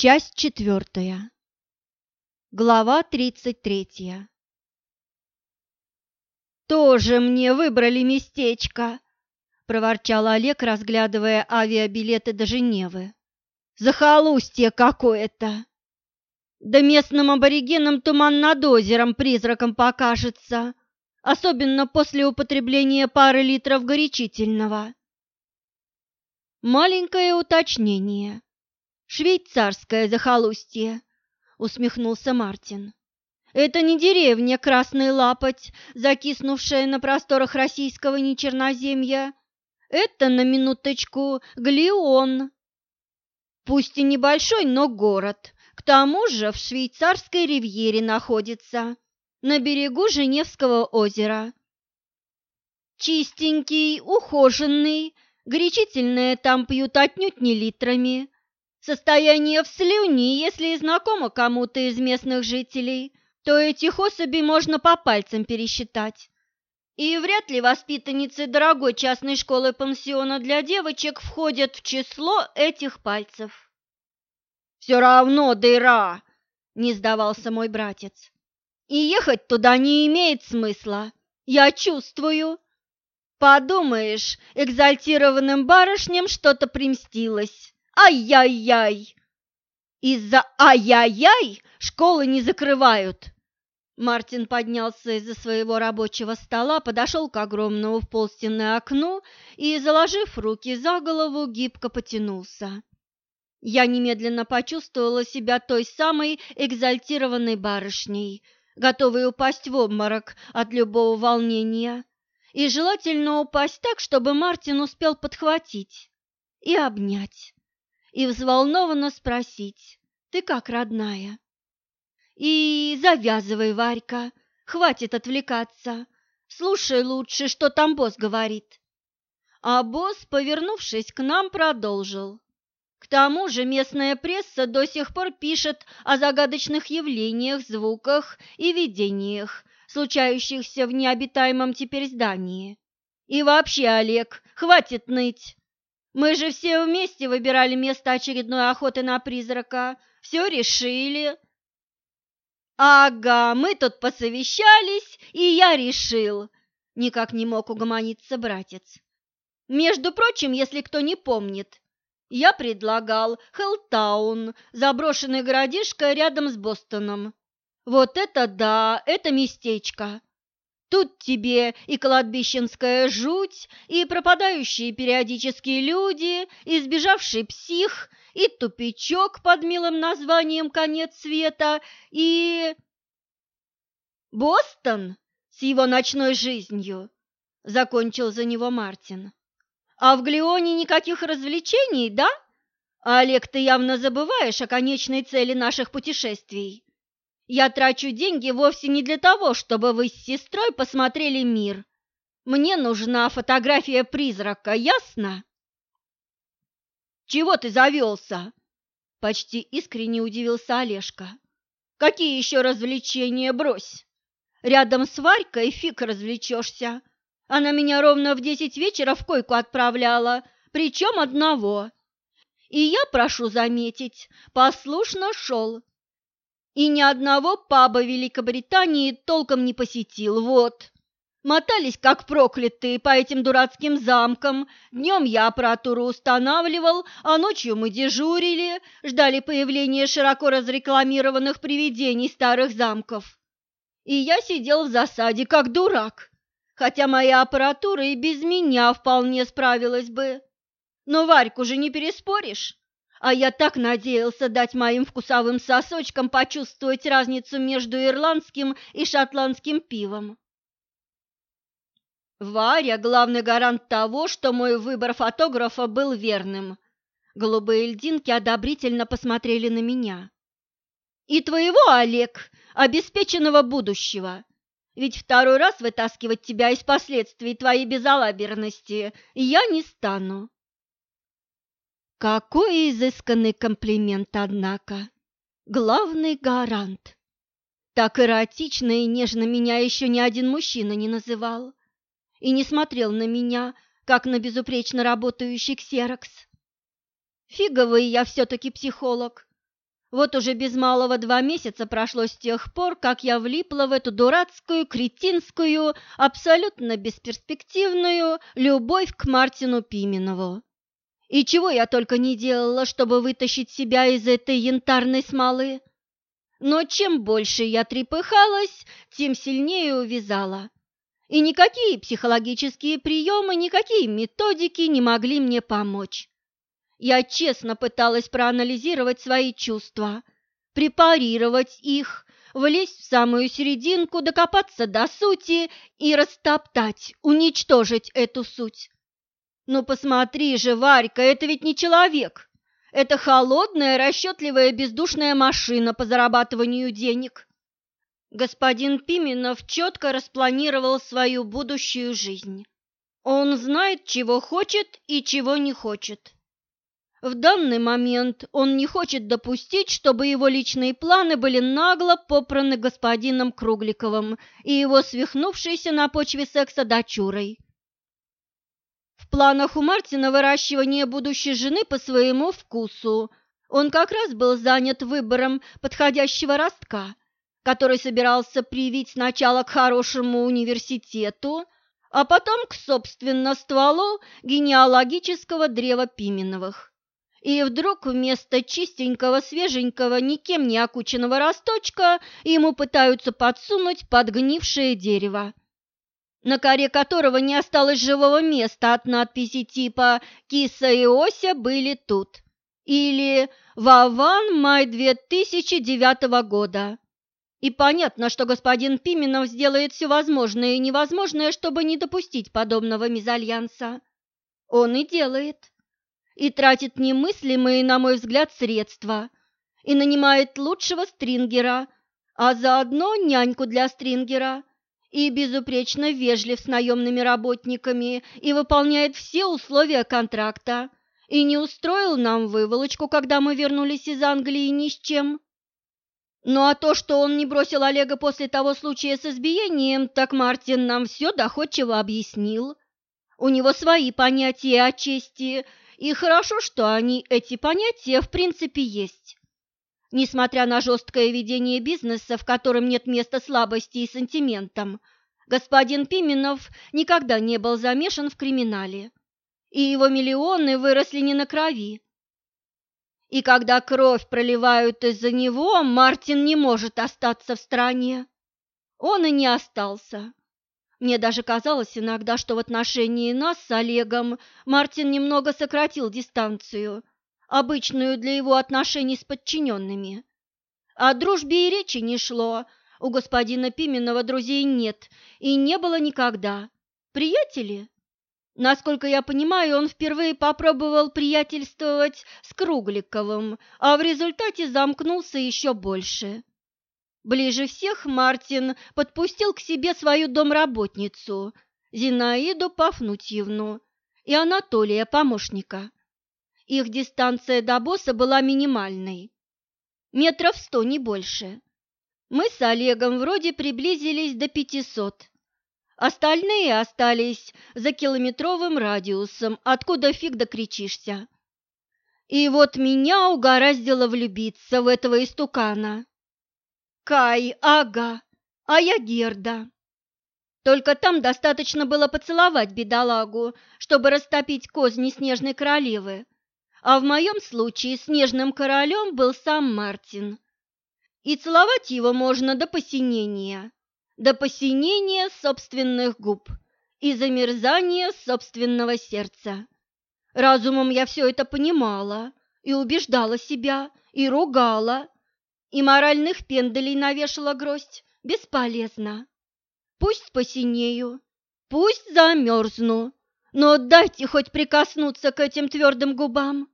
Часть четвертая. Глава тридцать третья. «Тоже мне выбрали местечко!» – проворчал Олег, разглядывая авиабилеты до Женевы. «Захолустье какое-то! Да местным аборигенам туман над озером призраком покажется, особенно после употребления пары литров горячительного». Маленькое уточнение – Швейцарское захолустье, усмехнулся Мартин. Это не деревня Красный Лапоть, закиснувшая на просторах российского нечерноземья. Это, на минуточку, Глион. Пусть и небольшой, но город. К тому же в швейцарской ривьере находится, на берегу Женевского озера. Чистенький, ухоженный, горячительное там пьют отнюдь не литрами, Состояние в слюни, если знакомо кому-то из местных жителей, то этих особей можно по пальцам пересчитать. И вряд ли воспитанницы дорогой частной школы-пансиона для девочек входят в число этих пальцев. «Все равно дыра!» – не сдавался мой братец. «И ехать туда не имеет смысла. Я чувствую. Подумаешь, экзальтированным барышням что-то примстилось. Ай-яй-яй! Из-за ай-яй-яй школы не закрывают. Мартин поднялся из-за своего рабочего стола, подошел к огромному в полстены окну и, заложив руки за голову, гибко потянулся. Я немедленно почувствовала себя той самой экзальтированной барышней, готовой упасть в обморок от любого волнения, и желательно упасть так, чтобы Мартин успел подхватить и обнять и взволнованно спросить «Ты как, родная?» «И завязывай, Варька, хватит отвлекаться, слушай лучше, что там босс говорит». А босс, повернувшись к нам, продолжил. К тому же местная пресса до сих пор пишет о загадочных явлениях, звуках и видениях, случающихся в необитаемом теперь здании. И вообще, Олег, хватит ныть. Мы же все вместе выбирали место очередной охоты на призрака. Все решили. Ага, мы тут посовещались, и я решил. Никак не мог угомониться братец. Между прочим, если кто не помнит, я предлагал Хеллтаун, заброшенный городишко рядом с Бостоном. Вот это да, это местечко. Тут тебе и кладбищенская жуть, и пропадающие периодически люди, и сбежавший псих, и тупичок под милым названием «Конец света», и... Бостон с его ночной жизнью, закончил за него Мартин. А в Глионе никаких развлечений, да? Олег, ты явно забываешь о конечной цели наших путешествий. Я трачу деньги вовсе не для того, чтобы вы с сестрой посмотрели мир. Мне нужна фотография призрака, ясно? Чего ты завелся? Почти искренне удивился Олежка. Какие еще развлечения, брось? Рядом с Варькой фиг развлечешься. Она меня ровно в десять вечера в койку отправляла, причем одного. И я, прошу заметить, послушно шел, и ни одного паба Великобритании толком не посетил, вот. Мотались как проклятые по этим дурацким замкам. Днем я аппаратуру устанавливал, а ночью мы дежурили, ждали появления широко разрекламированных привидений старых замков. И я сидел в засаде, как дурак, хотя моя аппаратура и без меня вполне справилась бы. Но Варьку же не переспоришь. А я так надеялся дать моим вкусовым сосочкам почувствовать разницу между ирландским и шотландским пивом. Варя – главный гарант того, что мой выбор фотографа был верным. Голубые льдинки одобрительно посмотрели на меня. И твоего, Олег, обеспеченного будущего. Ведь второй раз вытаскивать тебя из последствий твоей безалаберности я не стану. Какой изысканный комплимент, однако! Главный гарант! Так эротично и нежно меня еще ни один мужчина не называл и не смотрел на меня, как на безупречно работающий ксерокс. Фиговый я все-таки психолог. Вот уже без малого два месяца прошло с тех пор, как я влипла в эту дурацкую, кретинскую, абсолютно бесперспективную любовь к Мартину Пименову. И чего я только не делала, чтобы вытащить себя из этой янтарной смолы. Но чем больше я трепыхалась, тем сильнее увязала. И никакие психологические приемы, никакие методики не могли мне помочь. Я честно пыталась проанализировать свои чувства, препарировать их, влезть в самую серединку, докопаться до сути и растоптать, уничтожить эту суть. Ну посмотри же, Варька, это ведь не человек. Это холодная, расчетливая, бездушная машина по зарабатыванию денег. Господин Пименов четко распланировал свою будущую жизнь. Он знает, чего хочет и чего не хочет. В данный момент он не хочет допустить, чтобы его личные планы были нагло попраны господином Кругликовым и его свихнувшейся на почве секса дочурой. В планах у Мартина выращивание будущей жены по своему вкусу. Он как раз был занят выбором подходящего ростка, который собирался привить сначала к хорошему университету, а потом к, собственно, стволу генеалогического древа Пименовых. И вдруг вместо чистенького, свеженького, никем не окученного росточка ему пытаются подсунуть подгнившее дерево, на коре которого не осталось живого места от надписи типа «Киса и Ося были тут» или «Вован, май 2009 года». И понятно, что господин Пименов сделает все возможное и невозможное, чтобы не допустить подобного мезальянса. Он и делает и тратит немыслимые, на мой взгляд, средства, и нанимает лучшего стрингера, а заодно няньку для стрингера, и безупречно вежлив с наемными работниками, и выполняет все условия контракта, и не устроил нам выволочку, когда мы вернулись из Англии ни с чем. Ну а то, что он не бросил Олега после того случая с избиением, так Мартин нам все доходчиво объяснил. У него свои понятия о чести, и хорошо, что они, эти понятия, в принципе, есть. Несмотря на жесткое ведение бизнеса, в котором нет места слабости и сантиментам, господин Пименов никогда не был замешан в криминале, и его миллионы выросли не на крови. И когда кровь проливают из-за него, Мартин не может остаться в стране. Он и не остался. Мне даже казалось иногда, что в отношении нас с Олегом Мартин немного сократил дистанцию, обычную для его отношений с подчиненными. О дружбе и речи не шло, у господина Пименова друзей нет и не было никогда. Приятели? Насколько я понимаю, он впервые попробовал приятельствовать с Кругликовым, а в результате замкнулся еще больше. Ближе всех Мартин подпустил к себе свою домработницу, Зинаиду Пафнутьевну, и Анатолия, помощника. Их дистанция до босса была минимальной, метров сто, не больше. Мы с Олегом вроде приблизились до пятисот. Остальные остались за километровым радиусом, откуда фиг докричишься. И вот меня угораздило влюбиться в этого истукана. Кай, ага, а я Герда. Только там достаточно было поцеловать бедолагу, чтобы растопить козни снежной королевы. А в моем случае снежным королем был сам Мартин. И целовать его можно до посинения, до посинения собственных губ и замерзания собственного сердца. Разумом я все это понимала и убеждала себя, и ругала, и моральных пенделей навешала гроздь. Бесполезно. Пусть посинею, пусть замерзну, но дайте хоть прикоснуться к этим твердым губам.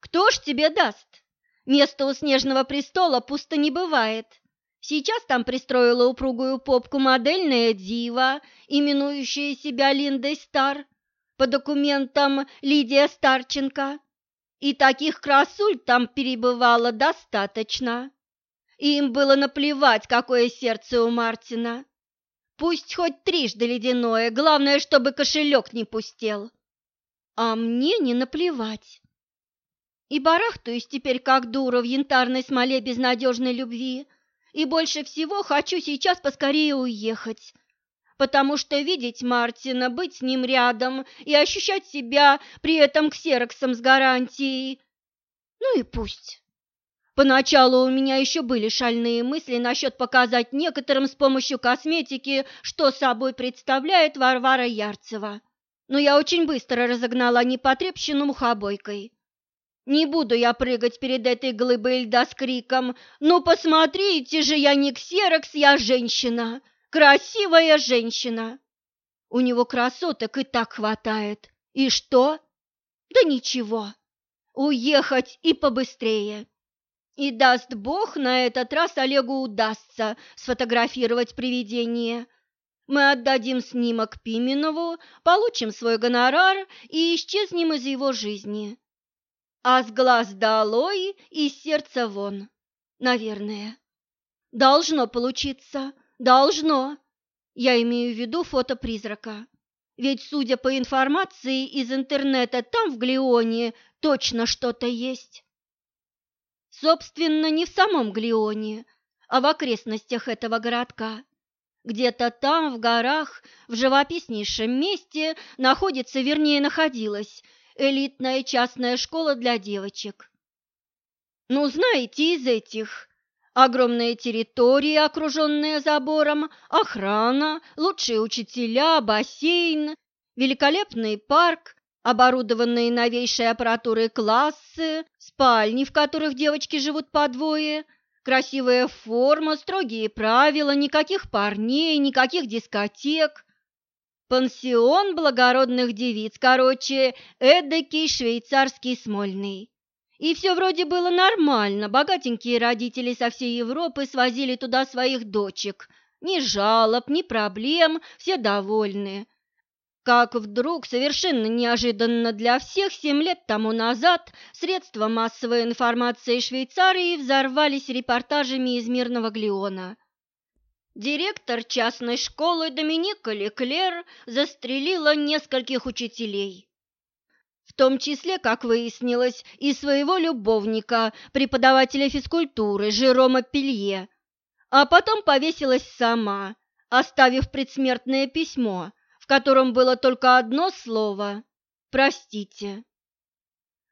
Кто ж тебе даст? Место у снежного престола пусто не бывает. Сейчас там пристроила упругую попку модельная дива, именующая себя Линдой Стар, по документам Лидия Старченко. И таких красуль там перебывало достаточно. Им было наплевать, какое сердце у Мартина. Пусть хоть трижды ледяное, главное, чтобы кошелек не пустел. А мне не наплевать. И барахтаюсь теперь как дура в янтарной смоле безнадежной любви, и больше всего хочу сейчас поскорее уехать, потому что видеть Мартина, быть с ним рядом и ощущать себя при этом ксероксом с гарантией. Ну и пусть. Поначалу у меня еще были шальные мысли насчет показать некоторым с помощью косметики, что собой представляет Варвара Ярцева. Но я очень быстро разогнала непотребщину мухобойкой. Не буду я прыгать перед этой глыбой льда с криком «Ну, посмотрите же, я не ксерокс, я женщина! Красивая женщина!» У него красоток и так хватает. И что? Да ничего. Уехать и побыстрее. И даст Бог, на этот раз Олегу удастся сфотографировать привидение. Мы отдадим снимок Пименову, получим свой гонорар и исчезнем из его жизни а с глаз долой и сердца вон. Наверное. Должно получиться, должно. Я имею в виду фото призрака. Ведь, судя по информации из интернета, там в Глионе точно что-то есть. Собственно, не в самом Глионе, а в окрестностях этого городка. Где-то там, в горах, в живописнейшем месте находится, вернее, находилась элитная частная школа для девочек. Ну, знаете, из этих огромная территория, окруженная забором, охрана, лучшие учителя, бассейн, великолепный парк, оборудованные новейшей аппаратурой классы, спальни, в которых девочки живут по двое, красивая форма, строгие правила, никаких парней, никаких дискотек – Пансион благородных девиц, короче, эдакий швейцарский Смольный. И все вроде было нормально, богатенькие родители со всей Европы свозили туда своих дочек. Ни жалоб, ни проблем, все довольны. Как вдруг, совершенно неожиданно для всех, семь лет тому назад средства массовой информации Швейцарии взорвались репортажами из Мирного Глиона. Директор частной школы Доминика Леклер застрелила нескольких учителей, в том числе, как выяснилось, и своего любовника, преподавателя физкультуры Жерома Пелье, а потом повесилась сама, оставив предсмертное письмо, котором было только одно слово «Простите».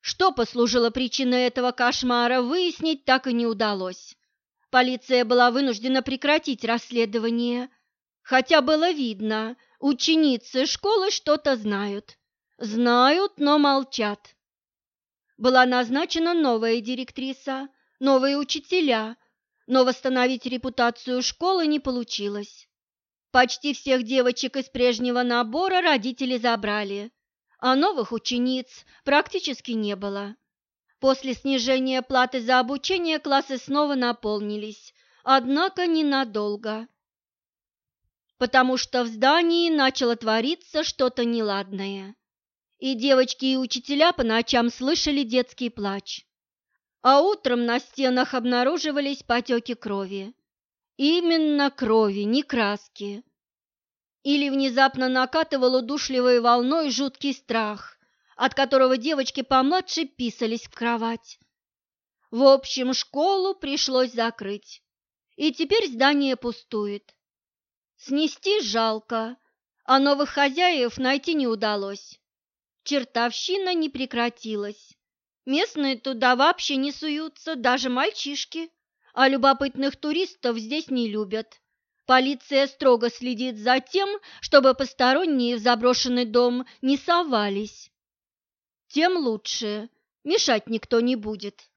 Что послужило причиной этого кошмара, выяснить так и не удалось. Полиция была вынуждена прекратить расследование, хотя было видно, ученицы школы что-то знают. Знают, но молчат. Была назначена новая директриса, новые учителя, но восстановить репутацию школы не получилось. Почти всех девочек из прежнего набора родители забрали, а новых учениц практически не было. После снижения платы за обучение классы снова наполнились, однако ненадолго, потому что в здании начало твориться что-то неладное. И девочки и учителя по ночам слышали детский плач. А утром на стенах обнаруживались потеки крови. Именно крови, не краски. Или внезапно накатывал удушливой волной жуткий страх, от которого девочки помладше писались в кровать. В общем, школу пришлось закрыть, и теперь здание пустует. Снести жалко, а новых хозяев найти не удалось. Чертовщина не прекратилась. Местные туда вообще не суются, даже мальчишки, а любопытных туристов здесь не любят. Полиция строго следит за тем, чтобы посторонние в заброшенный дом не совались тем лучше, мешать никто не будет.